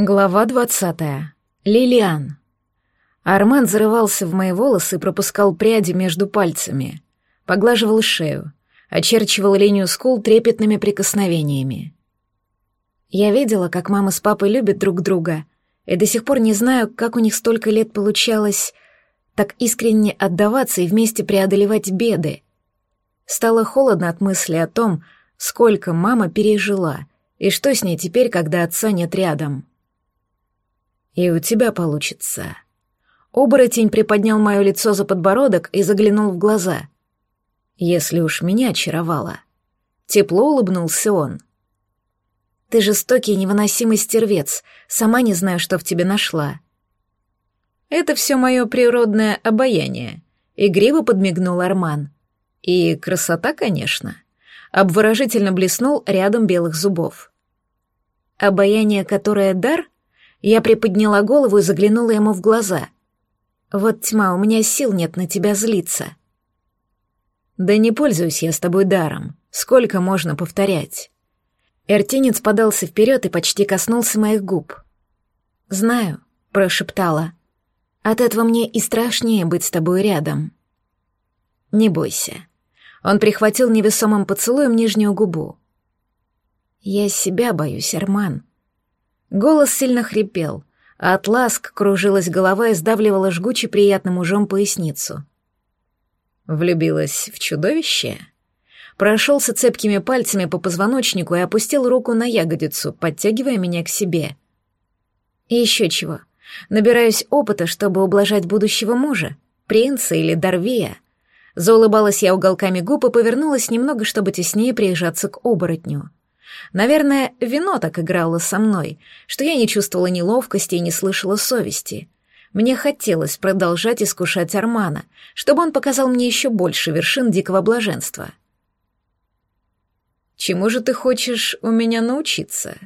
Глава двадцатая. Лилиан. Арман зарывался в мои волосы и пропускал пряди между пальцами. Поглаживал шею, очерчивал линию скул трепетными прикосновениями. Я видела, как мама с папой любят друг друга, и до сих пор не знаю, как у них столько лет получалось так искренне отдаваться и вместе преодолевать беды. Стало холодно от мысли о том, сколько мама пережила, и что с ней теперь, когда отца нет рядом. И у тебя получится. Оборотень приподнял мое лицо за подбородок и заглянул в глаза. Если уж меня очаровало. Тепло улыбнулся он. Ты жестокий и невыносимый стервец, сама не знаю, что в тебе нашла. Это все мое природное обаяние. Игриво подмигнул Арман. И красота, конечно. Обворожительно блеснул рядом белых зубов. Обаяние, которое дар — я приподняла голову и заглянула ему в глаза. «Вот тьма, у меня сил нет на тебя злиться». «Да не пользуюсь я с тобой даром. Сколько можно повторять?» Эртинец подался вперед и почти коснулся моих губ. «Знаю», — прошептала. «От этого мне и страшнее быть с тобой рядом». «Не бойся». Он прихватил невесомым поцелуем нижнюю губу. «Я себя боюсь, Арман», Голос сильно хрипел, а от ласк кружилась голова и сдавливала жгуче приятным ужом поясницу. Влюбилась в чудовище? Прошелся цепкими пальцами по позвоночнику и опустил руку на ягодицу, подтягивая меня к себе. И еще чего. Набираюсь опыта, чтобы ублажать будущего мужа, принца или Дарвея. Заулыбалась я уголками губ и повернулась немного, чтобы теснее приезжаться к оборотню. Наверное, вино так играло со мной, что я не чувствовала неловкости и не слышала совести. Мне хотелось продолжать искушать Армана, чтобы он показал мне еще больше вершин дикого блаженства. «Чему же ты хочешь у меня научиться?»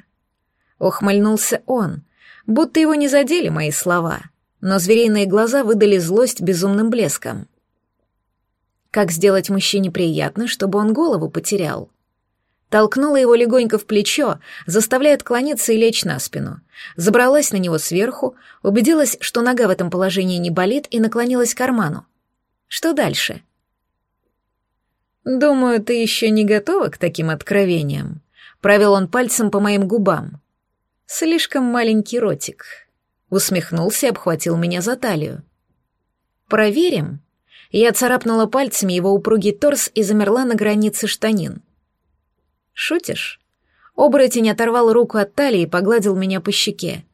Ухмыльнулся он, будто его не задели мои слова, но звериные глаза выдали злость безумным блеском. Как сделать мужчине приятно, чтобы он голову потерял? Толкнула его легонько в плечо, заставляя отклониться и лечь на спину. Забралась на него сверху, убедилась, что нога в этом положении не болит, и наклонилась к карману. Что дальше? «Думаю, ты еще не готова к таким откровениям», — провел он пальцем по моим губам. «Слишком маленький ротик». Усмехнулся и обхватил меня за талию. «Проверим?» Я царапнула пальцами его упругий торс и замерла на границе штанин. «Шутишь?» Оборотень оторвал руку от талии и погладил меня по щеке.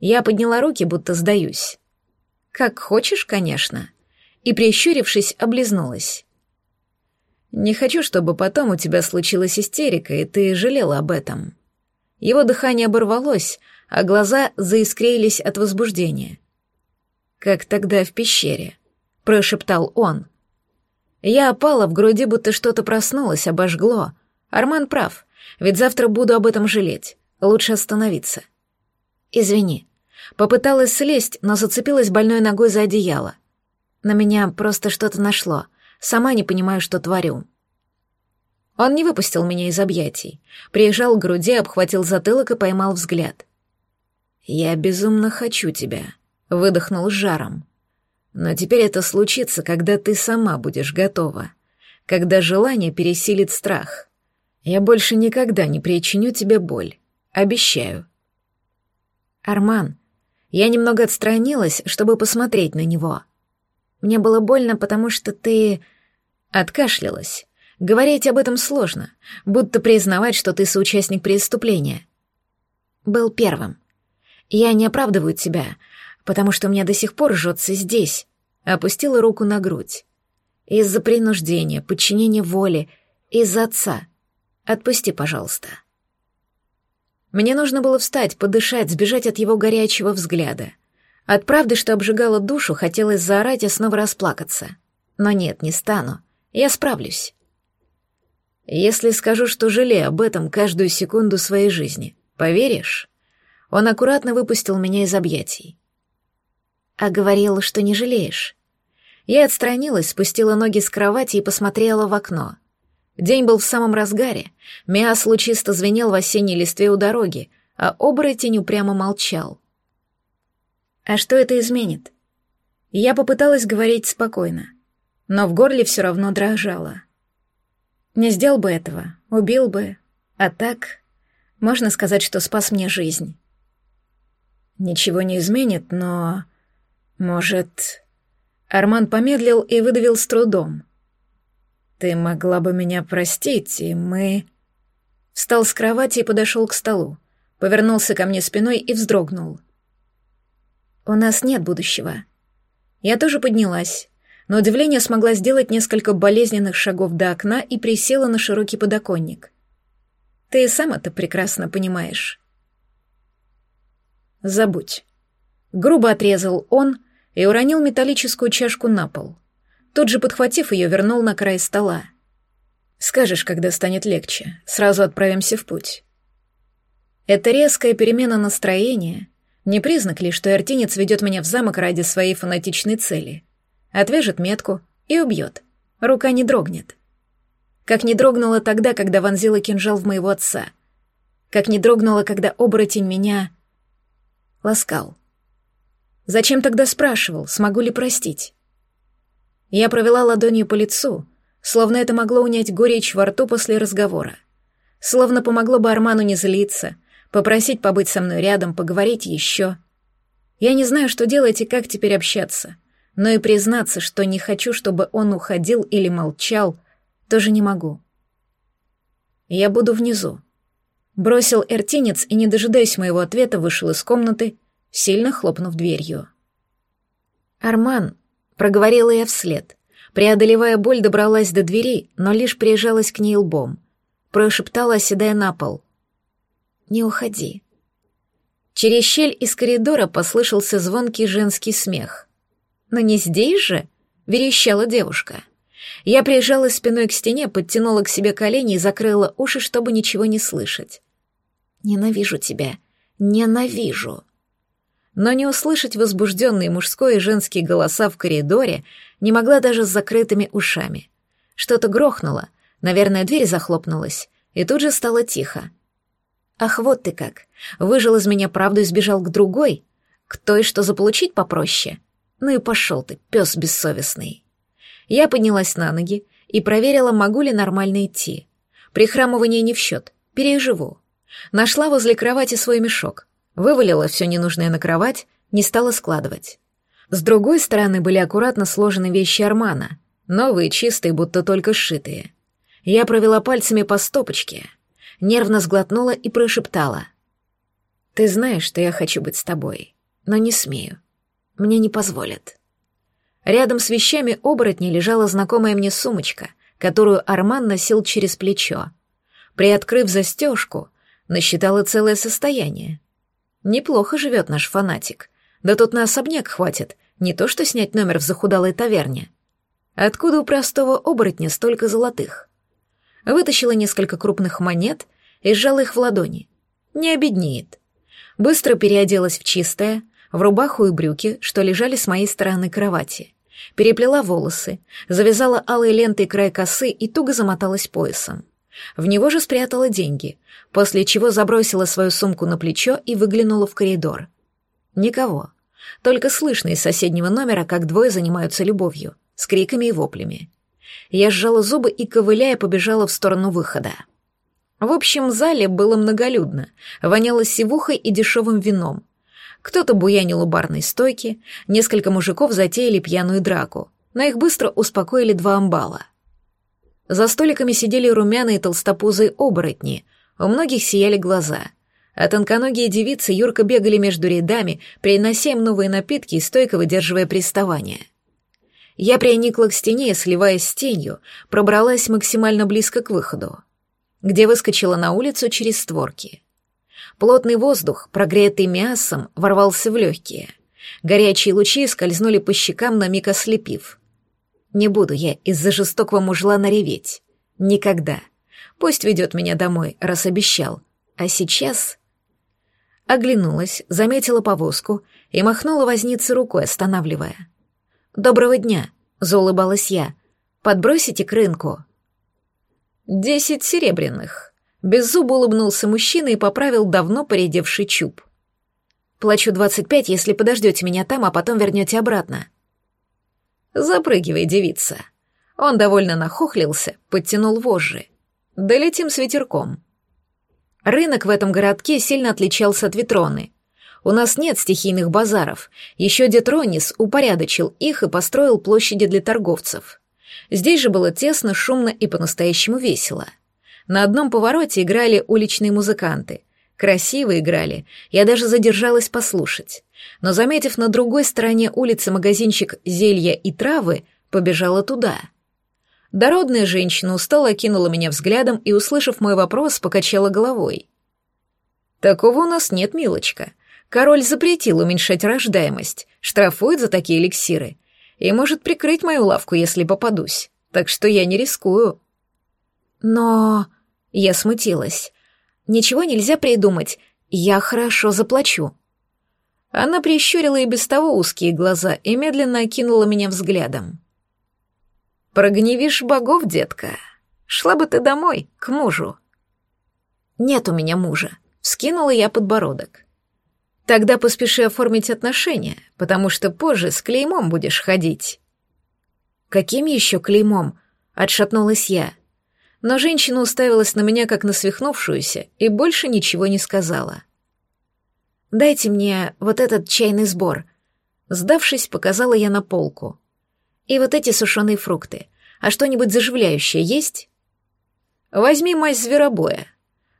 Я подняла руки, будто сдаюсь. «Как хочешь, конечно». И, прищурившись, облизнулась. «Не хочу, чтобы потом у тебя случилась истерика, и ты жалела об этом». Его дыхание оборвалось, а глаза заискрились от возбуждения. «Как тогда в пещере», — прошептал он. Я опала в груди, будто что-то проснулось, обожгло — Арман прав, ведь завтра буду об этом жалеть. Лучше остановиться. Извини. Попыталась слезть, но зацепилась больной ногой за одеяло. На меня просто что-то нашло. Сама не понимаю, что творю. Он не выпустил меня из объятий. Приезжал к груди, обхватил затылок и поймал взгляд. «Я безумно хочу тебя», — выдохнул жаром. «Но теперь это случится, когда ты сама будешь готова, когда желание пересилит страх. Я больше никогда не причиню тебе боль. Обещаю. Арман, я немного отстранилась, чтобы посмотреть на него. Мне было больно, потому что ты... Откашлялась. Говорить об этом сложно, будто признавать, что ты соучастник преступления. Был первым. Я не оправдываю тебя, потому что у меня до сих пор жжется здесь. Опустила руку на грудь. Из-за принуждения, подчинения воли, из-за отца — Отпусти, пожалуйста. Мне нужно было встать, подышать, сбежать от его горячего взгляда. От правды, что обжигала душу, хотелось заорать и снова расплакаться. Но нет, не стану. Я справлюсь. Если скажу, что жалею об этом каждую секунду своей жизни, поверишь? Он аккуратно выпустил меня из объятий. А говорил, что не жалеешь. Я отстранилась, спустила ноги с кровати и посмотрела в окно — День был в самом разгаре. Миас лучисто звенел в осенней листве у дороги, а оборотень упрямо молчал. А что это изменит? Я попыталась говорить спокойно, но в горле все равно дрожало. Не сделал бы этого, убил бы, а так можно сказать, что спас мне жизнь. Ничего не изменит, но... Может... Арман помедлил и выдавил с трудом. «Ты могла бы меня простить, и мы...» Встал с кровати и подошел к столу. Повернулся ко мне спиной и вздрогнул. «У нас нет будущего». Я тоже поднялась. но удивление смогла сделать несколько болезненных шагов до окна и присела на широкий подоконник. Ты и сам это прекрасно понимаешь. Забудь. Грубо отрезал он и уронил металлическую чашку на пол. Тут же, подхватив ее, вернул на край стола. Скажешь, когда станет легче. Сразу отправимся в путь. Эта резкая перемена настроения не признак ли, что Эртинец ведет меня в замок ради своей фанатичной цели. Отвяжет метку и убьет. Рука не дрогнет. Как не дрогнула тогда, когда вонзила кинжал в моего отца. Как не дрогнула, когда оборотень меня... ласкал. Зачем тогда спрашивал, смогу ли простить? Я провела ладонью по лицу, словно это могло унять горечь во рту после разговора. Словно помогло бы Арману не злиться, попросить побыть со мной рядом, поговорить еще. Я не знаю, что делать и как теперь общаться, но и признаться, что не хочу, чтобы он уходил или молчал, тоже не могу. Я буду внизу. Бросил эртинец и, не дожидаясь моего ответа, вышел из комнаты, сильно хлопнув дверью. «Арман», — проговорила я вслед, преодолевая боль, добралась до двери, но лишь прижалась к ней лбом. Прошептала, оседая на пол. «Не уходи». Через щель из коридора послышался звонкий женский смех. «Но не здесь же?» — верещала девушка. Я прижалась спиной к стене, подтянула к себе колени и закрыла уши, чтобы ничего не слышать. «Ненавижу тебя. Ненавижу». Но не услышать возбужденные мужской и женские голоса в коридоре не могла даже с закрытыми ушами. Что-то грохнуло, наверное, дверь захлопнулась, и тут же стало тихо. «Ах, вот ты как! Выжил из меня правду и сбежал к другой, к той, что заполучить попроще. Ну и пошел ты, пес бессовестный!» Я поднялась на ноги и проверила, могу ли нормально идти. Прихрамывание не в счет, переживу. Нашла возле кровати свой мешок, вывалила все ненужное на кровать, не стала складывать. С другой стороны были аккуратно сложены вещи Армана, новые, чистые, будто только сшитые. Я провела пальцами по стопочке, нервно сглотнула и прошептала. «Ты знаешь, что я хочу быть с тобой, но не смею. Мне не позволят». Рядом с вещами оборотня лежала знакомая мне сумочка, которую Арман носил через плечо. Приоткрыв застежку, насчитала целое состояние. Неплохо живет наш фанатик. Да тут на особняк хватит, не то что снять номер в захудалой таверне. Откуда у простого оборотня столько золотых? Вытащила несколько крупных монет и сжала их в ладони. Не обеднеет. Быстро переоделась в чистое, в рубаху и брюки, что лежали с моей стороны кровати переплела волосы, завязала алой лентой край косы и туго замоталась поясом. В него же спрятала деньги, после чего забросила свою сумку на плечо и выглянула в коридор. Никого. Только слышно из соседнего номера, как двое занимаются любовью, с криками и воплями. Я сжала зубы и, ковыляя, побежала в сторону выхода. В общем зале было многолюдно, воняло сивухой и дешевым вином, кто-то буянил у барной стойки, несколько мужиков затеяли пьяную драку, но их быстро успокоили два амбала. За столиками сидели румяные толстопузые оборотни, у многих сияли глаза, а тонконогие девицы юрко бегали между рядами, принося им новые напитки и стойко выдерживая приставания. Я приникла к стене и, сливаясь с тенью, пробралась максимально близко к выходу, где выскочила на улицу через створки — Плотный воздух, прогретый мясом, ворвался в легкие. Горячие лучи скользнули по щекам, на миг ослепив. Не буду я из-за жестокого мужлана реветь. Никогда. Пусть ведет меня домой, раз обещал. А сейчас... Оглянулась, заметила повозку и махнула вознице рукой, останавливая. «Доброго дня», — заулыбалась я. «Подбросите к рынку». «Десять серебряных», Беззубо улыбнулся мужчина и поправил давно поредевший чуб. «Плачу двадцать пять, если подождете меня там, а потом вернете обратно». «Запрыгивай, девица». Он довольно нахохлился, подтянул вожжи. «Долетим с ветерком». Рынок в этом городке сильно отличался от Ветроны. У нас нет стихийных базаров. Еще дед Ронис упорядочил их и построил площади для торговцев. Здесь же было тесно, шумно и по-настоящему весело. На одном повороте играли уличные музыканты. Красиво играли, я даже задержалась послушать. Но, заметив на другой стороне улицы магазинчик зелья и травы, побежала туда. Дородная женщина устало окинула меня взглядом и, услышав мой вопрос, покачала головой. «Такого у нас нет, милочка. Король запретил уменьшать рождаемость, штрафует за такие эликсиры и может прикрыть мою лавку, если попадусь. Так что я не рискую. Но... Я смутилась. Ничего нельзя придумать. Я хорошо заплачу. Она прищурила и без того узкие глаза и медленно окинула меня взглядом. «Прогневишь богов, детка. Шла бы ты домой, к мужу». «Нет у меня мужа», — вскинула я подбородок. Тогда поспеши оформить отношения, потому что позже с клеймом будешь ходить. Каким еще клеймом? Отшатнулась я. Но женщина уставилась на меня, как на свихнувшуюся, и больше ничего не сказала. «Дайте мне вот этот чайный сбор». Сдавшись, показала я на полку. «И вот эти сушеные фрукты. А что-нибудь заживляющее есть?» «Возьми мазь зверобоя»,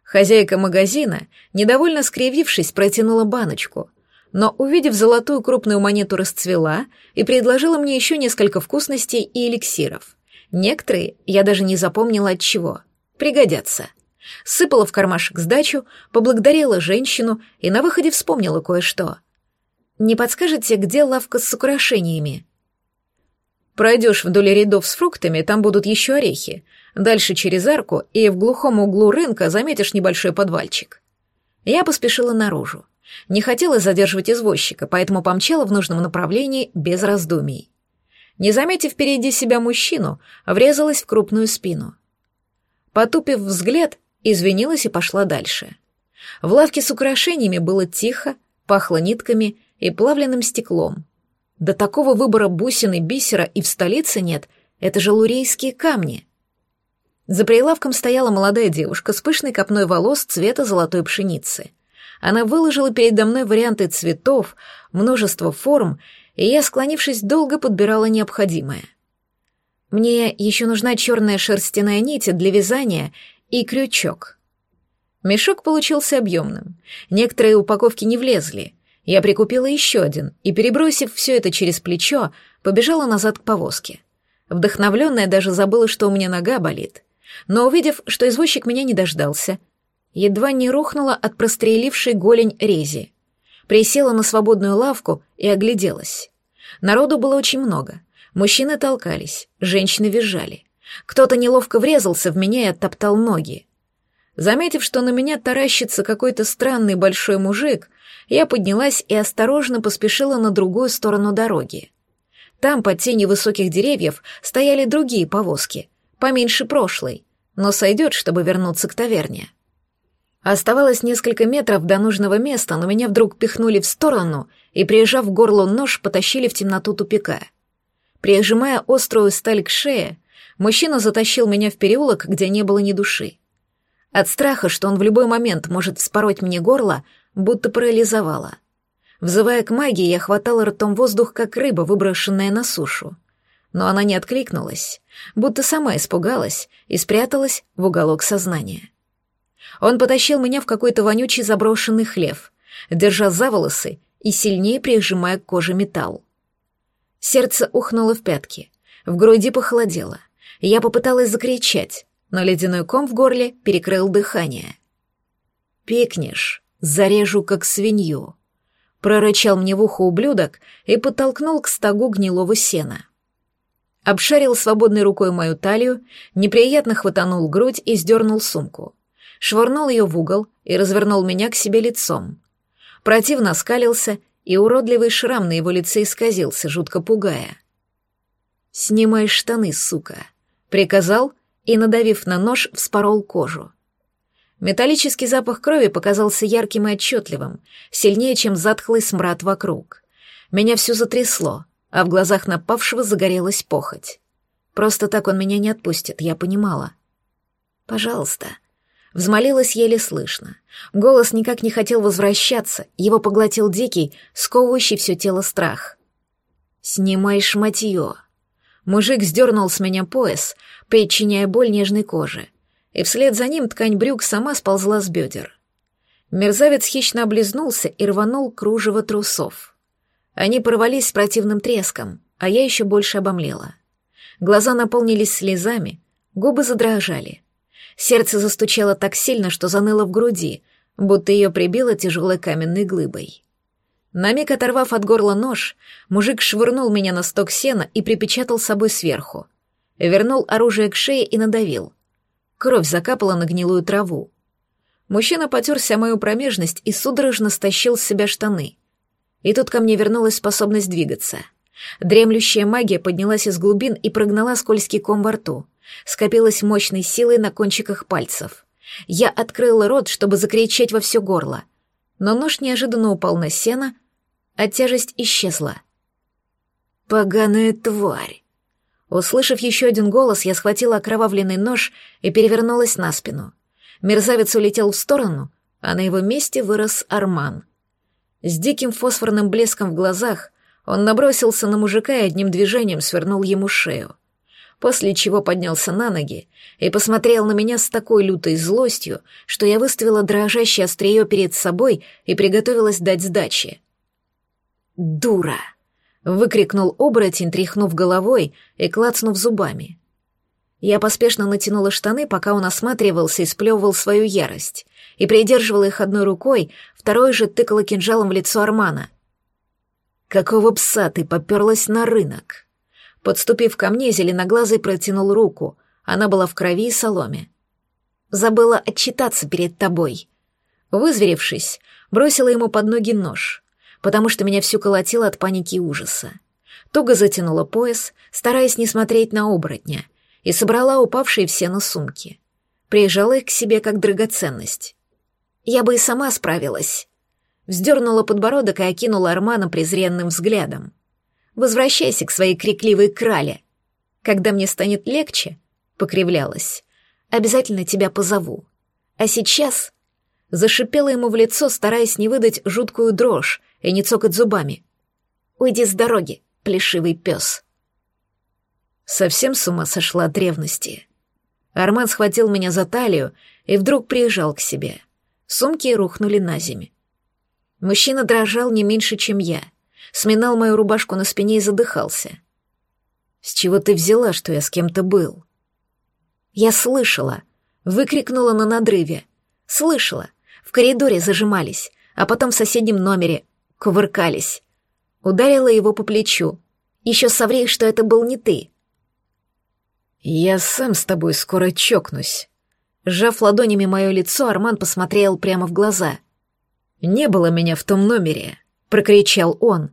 Хозяйка магазина, недовольно скривившись, протянула баночку, но, увидев золотую крупную монету, расцвела и предложила мне еще несколько вкусностей и эликсиров. Некоторые я даже не запомнила от чего. Пригодятся. Сыпала в кармашек сдачу, поблагодарила женщину и на выходе вспомнила кое-что. «Не подскажете, где лавка с украшениями?» Пройдешь вдоль рядов с фруктами, там будут еще орехи. Дальше через арку, и в глухом углу рынка заметишь небольшой подвальчик. Я поспешила наружу. Не хотела задерживать извозчика, поэтому помчала в нужном направлении без раздумий. Не заметив впереди себя мужчину, врезалась в крупную спину. Потупив взгляд, извинилась и пошла дальше. В лавке с украшениями было тихо, пахло нитками и плавленным стеклом. До такого выбора бусин и бисера и в столице нет, это же лурейские камни. За прилавком стояла молодая девушка с пышной копной волос цвета золотой пшеницы. Она выложила передо мной варианты цветов, множество форм, и я, склонившись, долго подбирала необходимое. Мне еще нужна черная шерстяная нить для вязания и крючок. Мешок получился объемным. Некоторые упаковки не влезли. Я прикупила еще один и, перебросив все это через плечо, побежала назад к повозке. Вдохновленная даже забыла, что у меня нога болит но, увидев, что извозчик меня не дождался, едва не рухнула от прострелившей голень рези. Присела на свободную лавку и огляделась. Народу было очень много. Мужчины толкались, женщины визжали. Кто-то неловко врезался в меня и оттоптал ноги. Заметив, что на меня таращится какой-то странный большой мужик, я поднялась и осторожно поспешила на другую сторону дороги. Там, под тенью высоких деревьев, стояли другие повозки, поменьше прошлой но сойдет, чтобы вернуться к таверне. Оставалось несколько метров до нужного места, но меня вдруг пихнули в сторону и, прижав к горлу нож, потащили в темноту тупика. Прижимая острую сталь к шее, мужчина затащил меня в переулок, где не было ни души. От страха, что он в любой момент может вспороть мне горло, будто парализовало. Взывая к магии, я хватала ртом воздух, как рыба, выброшенная на сушу но она не откликнулась, будто сама испугалась и спряталась в уголок сознания. Он потащил меня в какой-то вонючий заброшенный хлев, держа за волосы и сильнее прижимая к коже металл. Сердце ухнуло в пятки, в груди похолодело. Я попыталась закричать, но ледяной ком в горле перекрыл дыхание. «Пикнешь, зарежу, как свинью», — прорычал мне в ухо ублюдок и подтолкнул к стогу гнилого сена обшарил свободной рукой мою талию, неприятно хватанул грудь и сдернул сумку. Швырнул ее в угол и развернул меня к себе лицом. Противно скалился, и уродливый шрам на его лице исказился, жутко пугая. «Снимай штаны, сука!» — приказал и, надавив на нож, вспорол кожу. Металлический запах крови показался ярким и отчетливым, сильнее, чем затхлый смрад вокруг. Меня всю затрясло, а в глазах напавшего загорелась похоть. Просто так он меня не отпустит, я понимала. «Пожалуйста». Взмолилась еле слышно. Голос никак не хотел возвращаться, его поглотил дикий, сковывающий все тело страх. «Снимай шматье». Мужик сдернул с меня пояс, причиняя боль нежной кожи, и вслед за ним ткань брюк сама сползла с бедер. Мерзавец хищно облизнулся и рванул кружево трусов. Они порвались с противным треском, а я еще больше обомлела. Глаза наполнились слезами, губы задрожали. Сердце застучало так сильно, что заныло в груди, будто ее прибило тяжелой каменной глыбой. На миг оторвав от горла нож, мужик швырнул меня на сток сена и припечатал собой сверху. Вернул оружие к шее и надавил. Кровь закапала на гнилую траву. Мужчина потерся мою промежность и судорожно стащил с себя штаны. И тут ко мне вернулась способность двигаться. Дремлющая магия поднялась из глубин и прогнала скользкий ком во рту. Скопилась мощной силой на кончиках пальцев. Я открыла рот, чтобы закричать во все горло. Но нож неожиданно упал на сено, а тяжесть исчезла. «Поганая тварь!» Услышав еще один голос, я схватила окровавленный нож и перевернулась на спину. Мерзавец улетел в сторону, а на его месте вырос Арман — с диким фосфорным блеском в глазах он набросился на мужика и одним движением свернул ему шею. После чего поднялся на ноги и посмотрел на меня с такой лютой злостью, что я выставила дрожащее острие перед собой и приготовилась дать сдачи. «Дура!» — выкрикнул оборотень, тряхнув головой и клацнув зубами. Я поспешно натянула штаны, пока он осматривался и сплевывал свою ярость, и придерживала их одной рукой, второй же тыкала кинжалом в лицо Армана. «Какого пса ты поперлась на рынок?» Подступив ко мне, зеленоглазый протянул руку. Она была в крови и соломе. «Забыла отчитаться перед тобой». Вызверившись, бросила ему под ноги нож, потому что меня всю колотило от паники и ужаса. Туго затянула пояс, стараясь не смотреть на оборотня, и собрала упавшие все на сумки. Приезжала их к себе как драгоценность. Я бы и сама справилась. Вздернула подбородок и окинула Армана презренным взглядом. Возвращайся к своей крикливой крале. Когда мне станет легче, покривлялась, обязательно тебя позову. А сейчас зашипела ему в лицо, стараясь не выдать жуткую дрожь и не цокать зубами. «Уйди с дороги, плешивый пес». Совсем с ума сошла от ревности. Арман схватил меня за талию и вдруг приезжал к себе. Сумки рухнули на землю. Мужчина дрожал не меньше, чем я. Сминал мою рубашку на спине и задыхался. «С чего ты взяла, что я с кем-то был?» Я слышала. Выкрикнула на надрыве. Слышала. В коридоре зажимались, а потом в соседнем номере кувыркались. Ударила его по плечу. Еще соври, что это был не ты. «Я сам с тобой скоро чокнусь», Сжав ладонями мое лицо, Арман посмотрел прямо в глаза. «Не было меня в том номере», — прокричал он.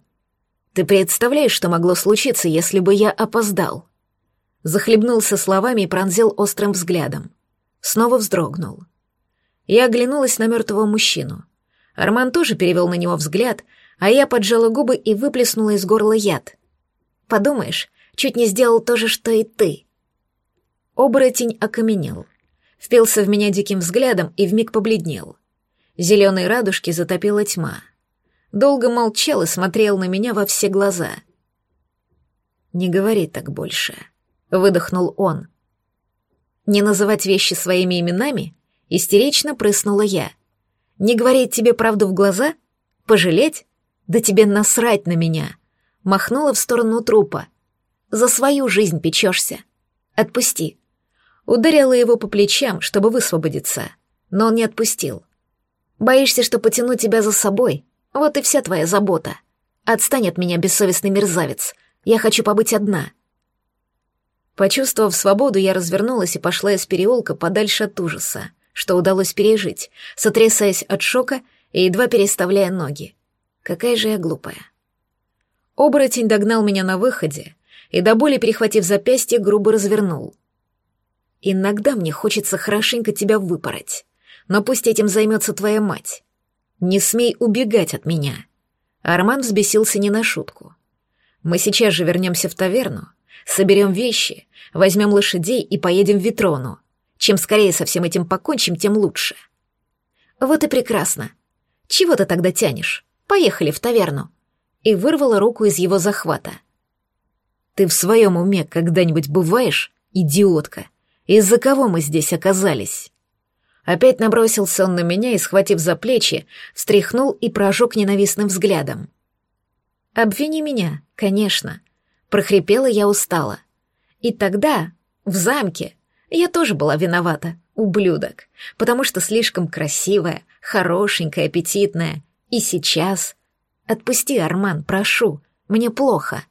«Ты представляешь, что могло случиться, если бы я опоздал?» Захлебнулся словами и пронзил острым взглядом. Снова вздрогнул. Я оглянулась на мертвого мужчину. Арман тоже перевел на него взгляд, а я поджала губы и выплеснула из горла яд. «Подумаешь, чуть не сделал то же, что и ты». Оборотень окаменел впился в меня диким взглядом и вмиг побледнел. Зеленые радужки затопила тьма. Долго молчал и смотрел на меня во все глаза. «Не говори так больше», — выдохнул он. «Не называть вещи своими именами?» — истерично прыснула я. «Не говорить тебе правду в глаза? Пожалеть? Да тебе насрать на меня!» Махнула в сторону трупа. «За свою жизнь печешься. Отпусти, Ударила его по плечам, чтобы высвободиться, но он не отпустил. «Боишься, что потяну тебя за собой? Вот и вся твоя забота. Отстань от меня, бессовестный мерзавец. Я хочу побыть одна». Почувствовав свободу, я развернулась и пошла из переулка подальше от ужаса, что удалось пережить, сотрясаясь от шока и едва переставляя ноги. Какая же я глупая. Оборотень догнал меня на выходе и, до боли перехватив запястье, грубо развернул — Иногда мне хочется хорошенько тебя выпороть. но пусть этим займется твоя мать. Не смей убегать от меня». Арман взбесился не на шутку. «Мы сейчас же вернемся в таверну, соберем вещи, возьмем лошадей и поедем в Витрону. Чем скорее со всем этим покончим, тем лучше». «Вот и прекрасно. Чего ты тогда тянешь? Поехали в таверну». И вырвала руку из его захвата. «Ты в своем уме когда-нибудь бываешь, идиотка? Из-за кого мы здесь оказались?» Опять набросился он на меня и, схватив за плечи, встряхнул и прожег ненавистным взглядом. «Обвини меня, конечно», — прохрипела я устало. И тогда, в замке, я тоже была виновата, ублюдок, потому что слишком красивая, хорошенькая, аппетитная. И сейчас... Отпусти, Арман, прошу, мне плохо.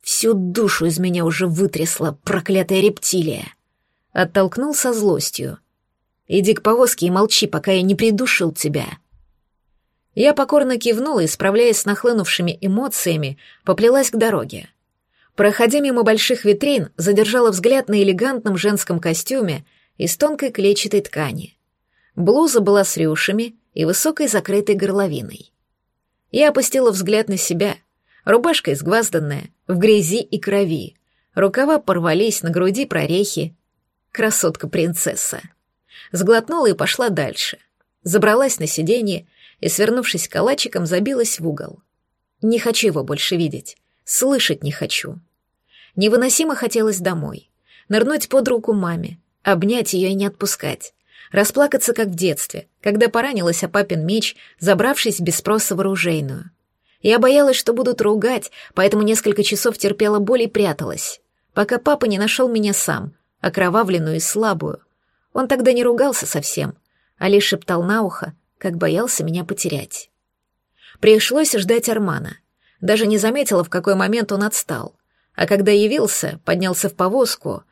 Всю душу из меня уже вытрясла проклятая рептилия. Оттолкнул со злостью. Иди к повозке и молчи, пока я не придушил тебя. Я покорно кивнула и, справляясь с нахлынувшими эмоциями, поплелась к дороге. Проходя мимо больших витрин, задержала взгляд на элегантном женском костюме из тонкой клетчатой ткани. Блуза была с рюшами и высокой закрытой горловиной. Я опустила взгляд на себя. Рубашка изгвазданная, в грязи и крови. Рукава порвались, на груди прорехи. Красотка-принцесса сглотнула и пошла дальше. Забралась на сиденье и, свернувшись калачиком, забилась в угол. Не хочу его больше видеть, слышать не хочу. Невыносимо хотелось домой. Нырнуть под руку маме, обнять ее и не отпускать. Расплакаться, как в детстве, когда поранилась о папин меч, забравшись без спроса в оружейную. Я боялась, что будут ругать, поэтому несколько часов терпела боль и пряталась, пока папа не нашел меня сам, окровавленную и слабую, он тогда не ругался совсем, а лишь шептал на ухо, как боялся меня потерять. Пришлось ждать Армана. Даже не заметила, в какой момент он отстал. А когда явился, поднялся в повозку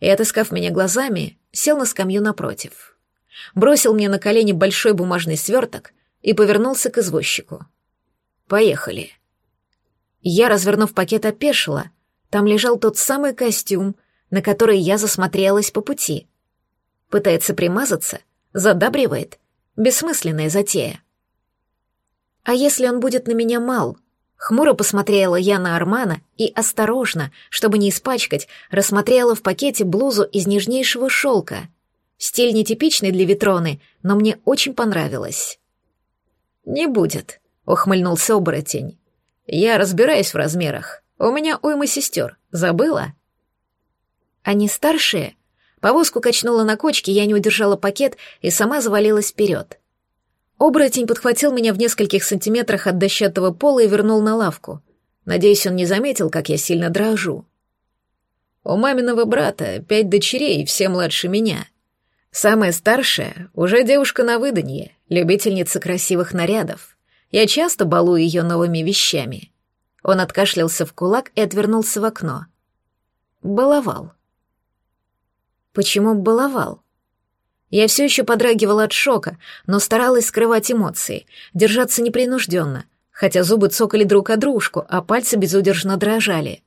и, отыскав меня глазами, сел на скамью напротив. Бросил мне на колени большой бумажный сверток и повернулся к извозчику. «Поехали». Я, развернув пакет, опешила. Там лежал тот самый костюм, на который я засмотрелась по пути — Пытается примазаться, задабривает. Бессмысленная затея. А если он будет на меня мал? Хмуро посмотрела я на Армана и осторожно, чтобы не испачкать, рассмотрела в пакете блузу из нежнейшего шелка. Стиль нетипичный для Витроны, но мне очень понравилось. «Не будет», — ухмыльнулся оборотень. «Я разбираюсь в размерах. У меня уйма сестер. Забыла?» «Они старшие?» Повозку качнула на кочке, я не удержала пакет и сама завалилась вперед. Оборотень подхватил меня в нескольких сантиметрах от дощатого пола и вернул на лавку. Надеюсь, он не заметил, как я сильно дрожу. У маминого брата пять дочерей, все младше меня. Самая старшая — уже девушка на выданье, любительница красивых нарядов. Я часто балую ее новыми вещами. Он откашлялся в кулак и отвернулся в окно. Баловал. Почему баловал? Я все еще подрагивала от шока, но старалась скрывать эмоции, держаться непринужденно, хотя зубы цокали друг о дружку, а пальцы безудержно дрожали.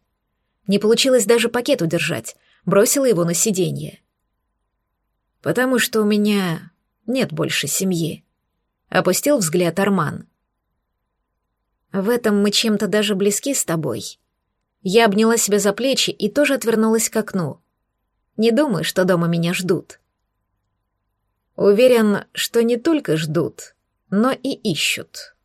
Не получилось даже пакет удержать, бросила его на сиденье. «Потому что у меня нет больше семьи», — опустил взгляд Арман. «В этом мы чем-то даже близки с тобой». Я обняла себя за плечи и тоже отвернулась к окну. Не думаю, что дома меня ждут. Уверен, что не только ждут, но и ищут.